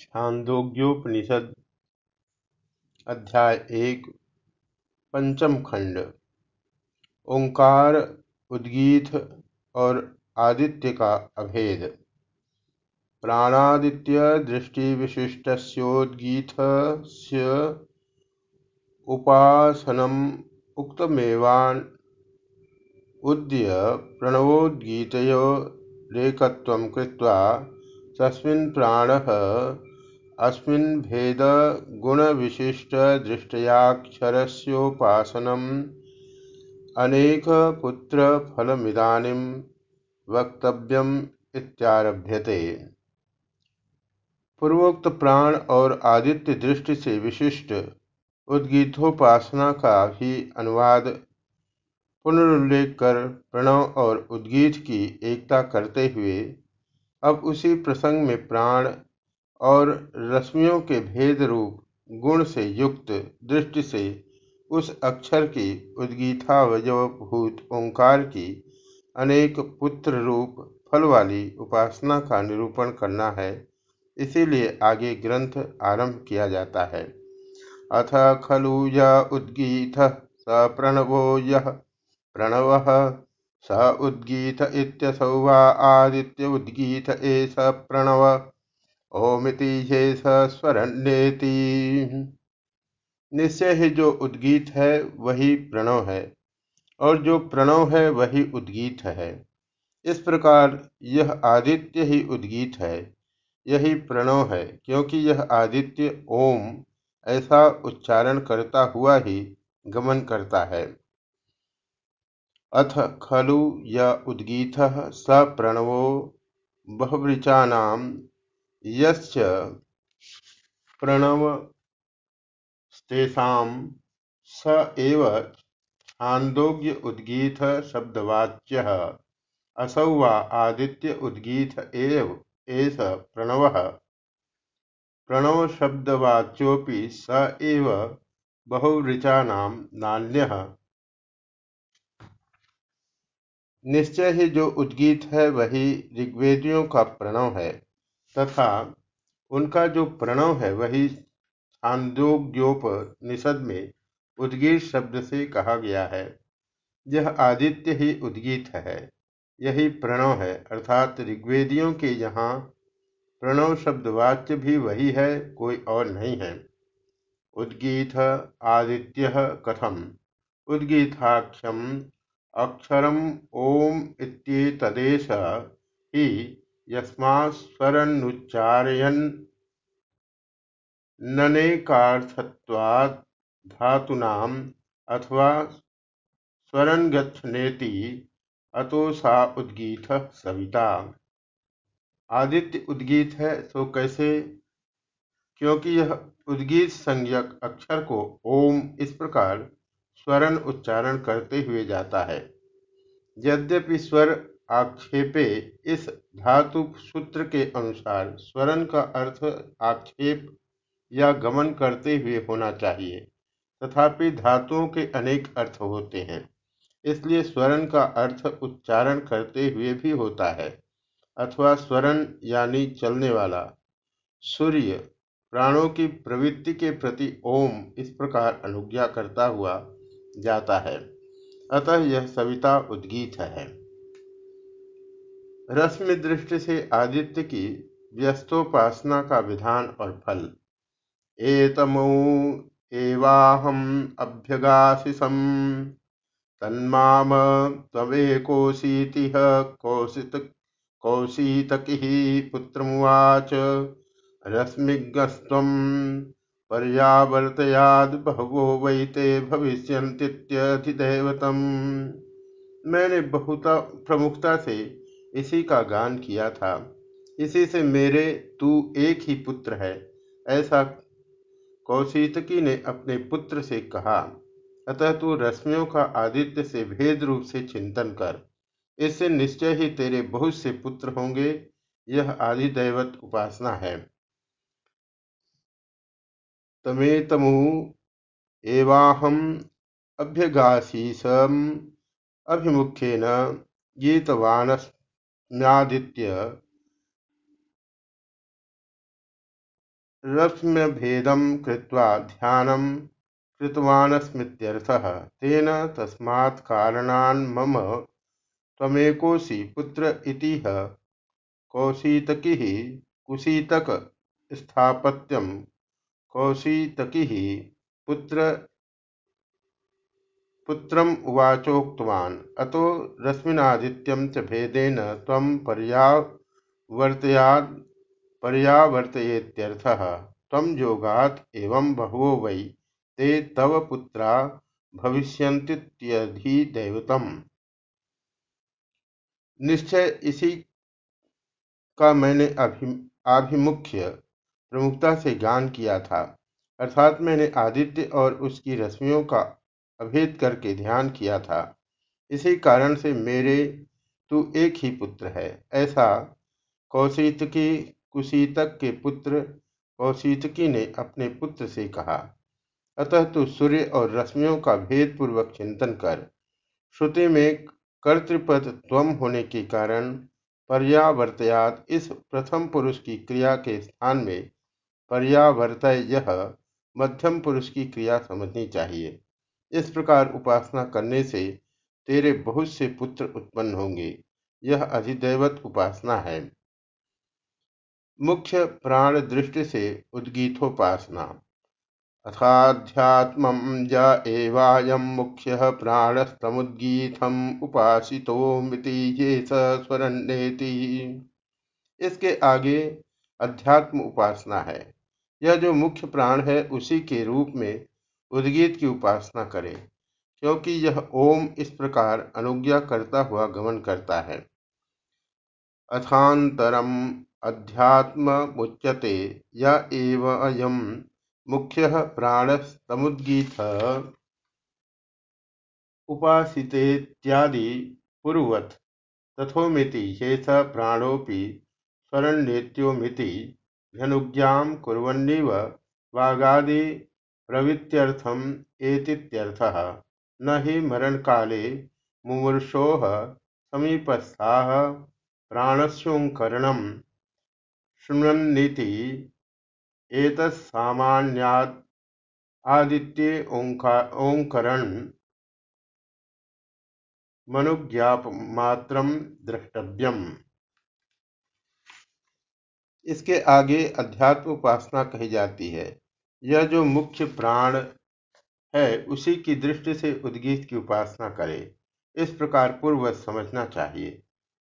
छांदोग्योपनिषद, अध्याय एक, पंचम खंड। ओंकार, उद्गीत और आदित्य का अभेद। प्राणादित्य दृष्टि विशिष्टोद्गीत उपासनम उक्तमेवान उद्य प्रणवोद्गीतयोरेकत्वं कृत्वा तस्मिन् प्राणः अस्मिन् भेदगुणविशिष्टदृष्ट्याक्षरस्योपासनम् अनेकपुत्रफलमिदानीं वक्तव्यम् इत्यारभ्यते। पूर्वोक्त प्राण और आदित्य दृष्टि से विशिष्ट उद्गीतोपासना का भी अनुवाद पुनरुल्लेख कर प्रणव और उद्गीत की एकता करते हुए अब उसी प्रसंग में प्राण और रश्मियों के भेद रूप, गुण से युक्त दृष्टि से उस अक्षर की उद्गीतावयवभूत ओंकार की अनेक पुत्र रूप फल वाली उपासना का निरूपण करना है, इसीलिए आगे ग्रंथ आरंभ किया जाता है। अथ खलु य उद्गीत स प्रणवो यः, प्रणवः स उद्गीत इत्यसौ वा आदित्य उद्गीत एष प्रणव। ओमिति ये स्वरण्येति निश्चय ही, जो उद्गीत है, वही प्रणव है, और जो प्रणव है, वही उद्गीत है। इस प्रकार यह आदित्य ही उद्गीत है, यही प्रणव है, क्योंकि यह आदित्य ओम ऐसा उच्चारण करता हुआ ही गमन करता है। अथ खलु य उद्गीतः स प्रणवो बहवृचानां यस्य प्रणवस्तेषां स एव छान्दोग्य उद्गीत शब्दवाच्यः। असौ वा आदित्य उद्गीत एव एष प्रणवः। प्रणवशब्दवाच्योऽपि स एव बहुवृचानां नान्यः। निश्चय ही जो उद्गीत है, वही ऋग्वेदियों का प्रणव है। तथा उनका जो प्रणव है वही छांदोग्योपनिषद में उद्गीत शब्द से कहा गया है। यह आदित्य ही उद्गीत है। यही प्रणव है, अर्थात ऋग्वेदियों के यहाँ प्रणव शब्द वाच्य भी वही है, कोई और नहीं है। उद्गीत आदित्य कथम। उद्गीताख्यम अक्षरम ओम इत्येतदेश हि यस्मास्वरन्नुच्चारयन् ननेकार्थत्वात् धातूनाम् अथवा स्वरन्गच्छनेति अतो सा उद्गीत सविता। आदित्य उद्गीत है तो कैसे? क्योंकि यह उद्गीत संज्ञक अक्षर को ओम इस प्रकार स्वरण उच्चारण करते हुए जाता है। यद्यपि स्वर आक्षेपे। इस धातु सूत्र के अनुसार स्वरण का अर्थ आक्षेप या गमन करते हुए होना चाहिए, तथापि धातुओं के अनेक अर्थ होते हैं, इसलिए स्वरण का अर्थ उच्चारण करते हुए भी होता है, अथवा स्वरण यानी चलने वाला, सूर्य, प्राणों की प्रवृत्ति के प्रति ओम इस प्रकार अनुज्ञा करता हुआ जाता है। अतः यह सविता उद्गीत है। रश्मि दृष्टि से आदित्य की व्यस्तोपासना का विधान और फल। एतमो एवाहम अभ्यगाशिषम तन्माम त्वेकोशीति कौशित कौशीतकी पुत्रमुवाच। रश्मिगस्त्वं पर्यावर्तयाद बहवो वैते भविष्यन्तीत्यधिदैवतम् मैंने बहुत प्रमुखता से इसी का गान किया था। इसी से मेरे तू एक ही पुत्र है, ऐसा कौशितकी ने अपने पुत्र से कहा। अतः तू रश्मियों का आदित्य से भेद रूप से चिंतन कर। इससे निश्चय ही तेरे बहुत से पुत्र होंगे, यह आदिदैवत उपासना है। तमेतमु एवाहम् अभ्यगासीसम् अभिमुख्येन गीतवानस्म्यादित्य रश्म्यभेदं कृत्वा ध्यानं कृतवानस्मीत्यर्थः। तेन तस्मात् कारणान् मम त्वमेकोऽसि पुत्र इतिह। कौशीतकिः कुशीतकस्थापत्यं कौशीतकिः पुत्र पुत्रम् उवाचोक्तवान्। अतो रश्मिनादित्यं च भेदेन त्वं पर्यावर्तयाद् पर्यावर्तयेत्यर्थः। त्वं योगात् एवं बहवो वै। ते तव पुत्रा भविष्यन्तीत्यधिदैवतम् निश्चय इसी का मैंने आभिमुख्य प्रमुखता से ज्ञान किया था। अर्थात मैंने आदित्य और उसकी रश्मियों का अभेद करके ध्यान किया था। इसी कारण से मेरे तू एक ही पुत्र है। ऐसा कौशितकी, कुशीतक के पुत्र कौशितकी ने अपने पुत्र से कहा। अतः तू सूर्य और रश्मियों का भेद पूर्वक चिंतन कर। श्रुति में कर्तृपद त्वम होने के कारण पर्यावर्तयात इस प्रथम पुरुष की क्रिया के स्थान में पर्यावर्तय यह मध्यम पुरुष की क्रिया समझनी चाहिए। इस प्रकार उपासना करने से तेरे बहुत से पुत्र उत्पन्न होंगे। यह अधिदैवत उपासना है। मुख्य प्राण दृष्टि से उद्गीतोपासना। अथाध्यात्म य एवायं मुख्यः प्राणस्तमुद्गीतम् उपासितोमिति ये स्वरन्नेति इसके आगे अध्यात्म उपासना है। यह जो मुख्य प्राण है, उसी के रूप में उद्गीत की उपासना करें, क्योंकि यह ओम इस प्रकार अनुज्ञा करता हुआ गमन करता है। अथान्तरम अध्यात्म मुच्यते, या एवं मुख्यः प्राणस्तमुद्गीत उपासितेत्यादि पूर्ववत् तथोमिति शेष प्राणोऽपि स्वरण्येत्योमिति ह्यनुज्ञां कुर्वन्निव वागादि प्रवृत्त्यर्थम एतीत्यर्थः। न हि मरणकाले मुमूर्षोः समीपस्थाः प्राणस्योङ्करणं शृण्वन्निति एतत्सामान्यात् आदित्ये ओंकरण मनुज्ञापमात्रं द्रष्टव्यम्। इसके आगे अध्यात्म उपासना कही जाती है। यह जो मुख्य प्राण है, उसी की दृष्टि से उद्गीत की उपासना करे। इस प्रकार पूर्व समझना चाहिए।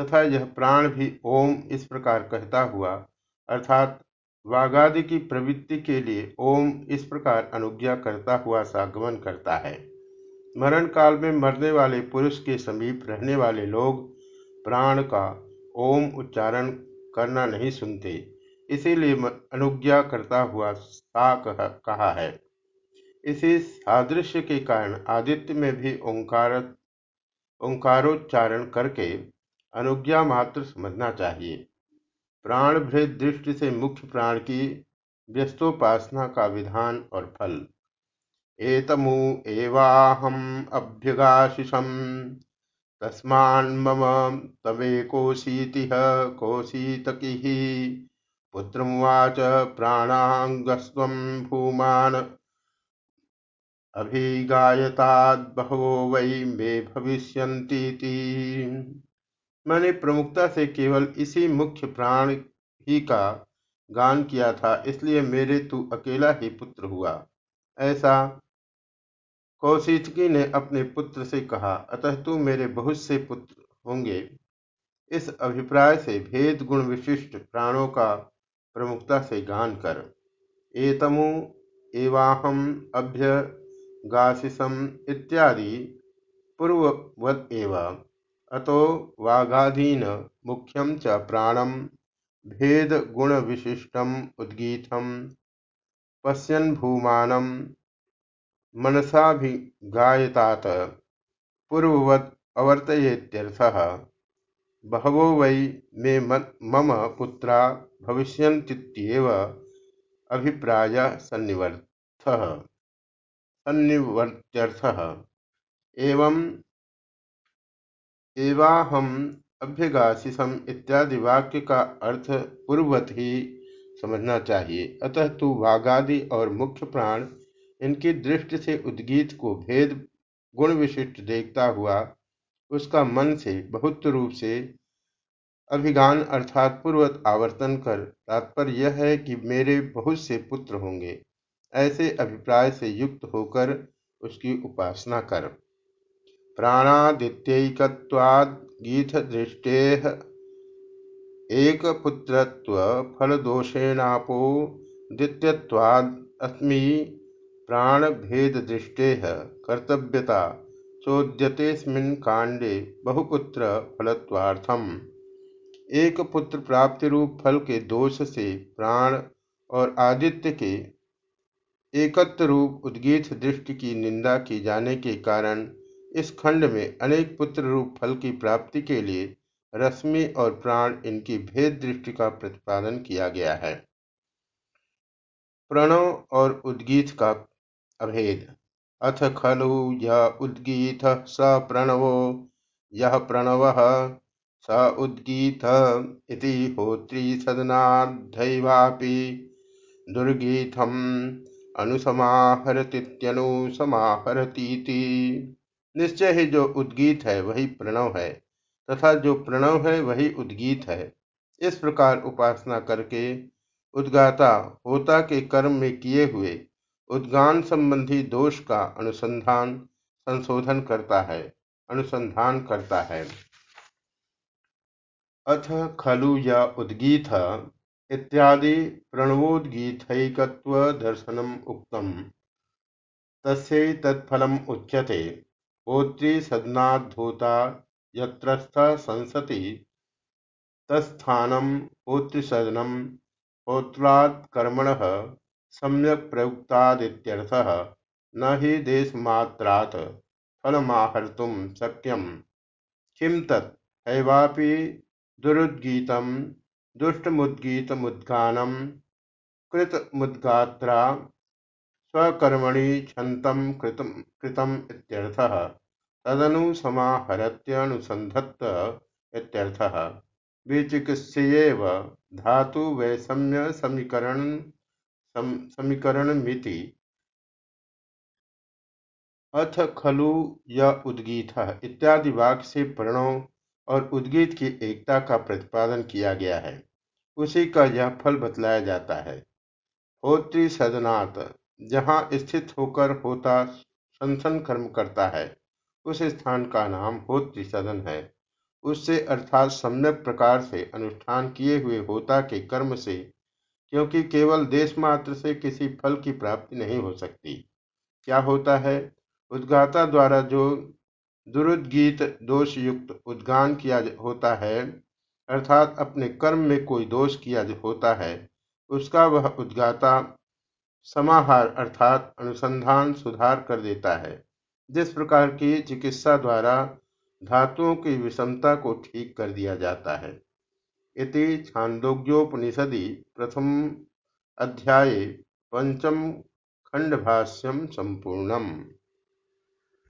तथा यह प्राण भी ओम इस प्रकार कहता हुआ, अर्थात वागादि की प्रवृत्ति के लिए ओम इस प्रकार अनुज्ञा करता हुआ सागमन करता है। मरण काल में मरने वाले पुरुष के समीप रहने वाले लोग प्राण का ओम उच्चारण करना नहीं सुनते। इसीलिए अनुज्ञा करता हुआ सा कहा है। इसी सादृश्य के कारण आदित्य में भी ओंकार, ओंकारोच्चारण करके अनुज्ञा मात्र समझना चाहिए। प्राण भृत दृष्टि से मुख्य प्राण की व्यस्तोपासना का विधान और फल। एतमु एवाहम अभ्यगाशिषम। तस्मान्मम तवेकोशीति कौशीतकी। पुत्रमुवाच प्राणांगस्व भूमान। अभिगायताद्बहवो वै मे भविष्यन्तीति। मैंने प्रमुखता से केवल इसी मुख्य प्राण ही का गान किया था, इसलिए मेरे तू अकेला ही पुत्र हुआ। ऐसा कौशिकी ने अपने पुत्र से कहा, अतः तू मेरे बहुत से पुत्र होंगे। इस अभिप्राय से भेद गुण विशिष्ट प्राणों का प्रमुखता से गान कर। एतमु एवाहम अभ्य गाशिसम इत्यादि पूर्ववत एवं। अतो वाघाधीन मुख्यम च प्राणम भेद गुण विशिष्टम उद्गीतम पश्यन् भूमानं मनसाभिगायतात। पूर्ववत् अवर्तयेत्यर्थः। बहवो वै मे मम पुत्रा भविष्यन्तीत्येव अभिप्राय सन्निवर्तः। सन्निवर्त्यर्थः। एवं एवाहम अभ्यगाशिषम इत्यादि वाक्य का अर्थ पूर्वत ही समझना चाहिए। अतः तू वागादि और मुख्य प्राण इनकी दृष्टि से उद्गीत को भेद, गुण विशिष्ट देखता हुआ उसका मन से बहुत रूप से अभिगान अर्थात पूर्वत आवर्तन कर, तात्पर्य यह है कि मेरे बहुत से पुत्र होंगे। ऐसे अभिप्राय से युक्त होकर उसकी उपासना कर। प्राणादित्यकवाद गीत दृष्टे एक पुत्रत्व फलदोषेणापो दित्यवाद अस्मी प्राण भेद दृष्टे कर्तव्यता चोद्यतेस्मिन् कांडे बहुपुत्र फलत्वार्थम। एक पुत्र प्राप्ति रूप फल के दोष से प्राण और आदित्य के एकत्व रूप उद्गीत दृष्टि की निंदा की जाने के कारण इस खंड में अनेक पुत्र रूप फल की प्राप्ति के लिए रश्मि और प्राण इनकी भेद दृष्टि का प्रतिपादन किया गया है। प्रणव और उद्गीत का अभेद। अथ खलु यह उद्गीत स प्रणवो। यह प्रणव स उद्गीत इति होत्रीसदनाद्धैवापि दुर्गीथम् अनुसमाहरतीत्यनुसमाहरतीति निश्चय ही जो उद्गीत है, वही प्रणव है, तथा जो प्रणव है, वही उद्गीत है। इस प्रकार उपासना करके उद्गाता होता के कर्म में किए हुए उद्गान संबंधी दोष का अनुसंधान, संशोधन करता है, अनुसंधान करता है। अथ खलु य उद्गीत इत्यादि प्रणवोद्गीथैकत्वदर्शनम् उक्तम्। तस्यैतत्फलम् उच्यते। होतृसदनाद्धोता यत्रस्थ संसति। तत्स्थानं होतृसदनं होत्रात्कर्मणः सम्यक् प्रयुक्तादित्यर्थः न हि देशमात्रात् फलमाहर्तुं शक्यम्। किं तत्? हैवापि दुरुद्गीतं दुष्टमुद्गीतमुद्गानं कृतमुद्गात्रा, स्वकर्मणि क्षन्तं कृतम् इत्यर्थः। तदनु समाहरत्यनुसन्धत्त इत्यर्थः। धातु वैषम्य समीकरण समीकरणमिति। अथ खलु य उद्गीत। इत्यादि वाक्य से प्रणव और उद्गीत की एकता का प्रतिपादन किया गया है। उसी का यह फल बतलाया जाता है। होत्री सदनात जहाँ स्थित होकर होता संसन कर्म करता है, उस स्थान का नाम होत्री सदन है। उससे अर्थात सम्यक प्रकार से अनुष्ठान किए हुए होता के कर्म से, क्योंकि केवल देश मात्र से किसी फल की प्राप्ति नहीं हो सकती। क्या होता है? उद्गाता द्वारा जो दुरुद्गीत दोष युक्त उद्गान किया होता है, अर्थात अपने कर्म में कोई दोष किया होता है, उसका वह उद्गाता समाहार अर्थात अनुसंधान सुधार कर देता है, जिस प्रकार की चिकित्सा द्वारा धातुओं की विषमता को ठीक कर दिया जाता है। इति छांदोग्योपनिषदि प्रथम अध्याय पंचम खंडभाष्यम संपूर्णम।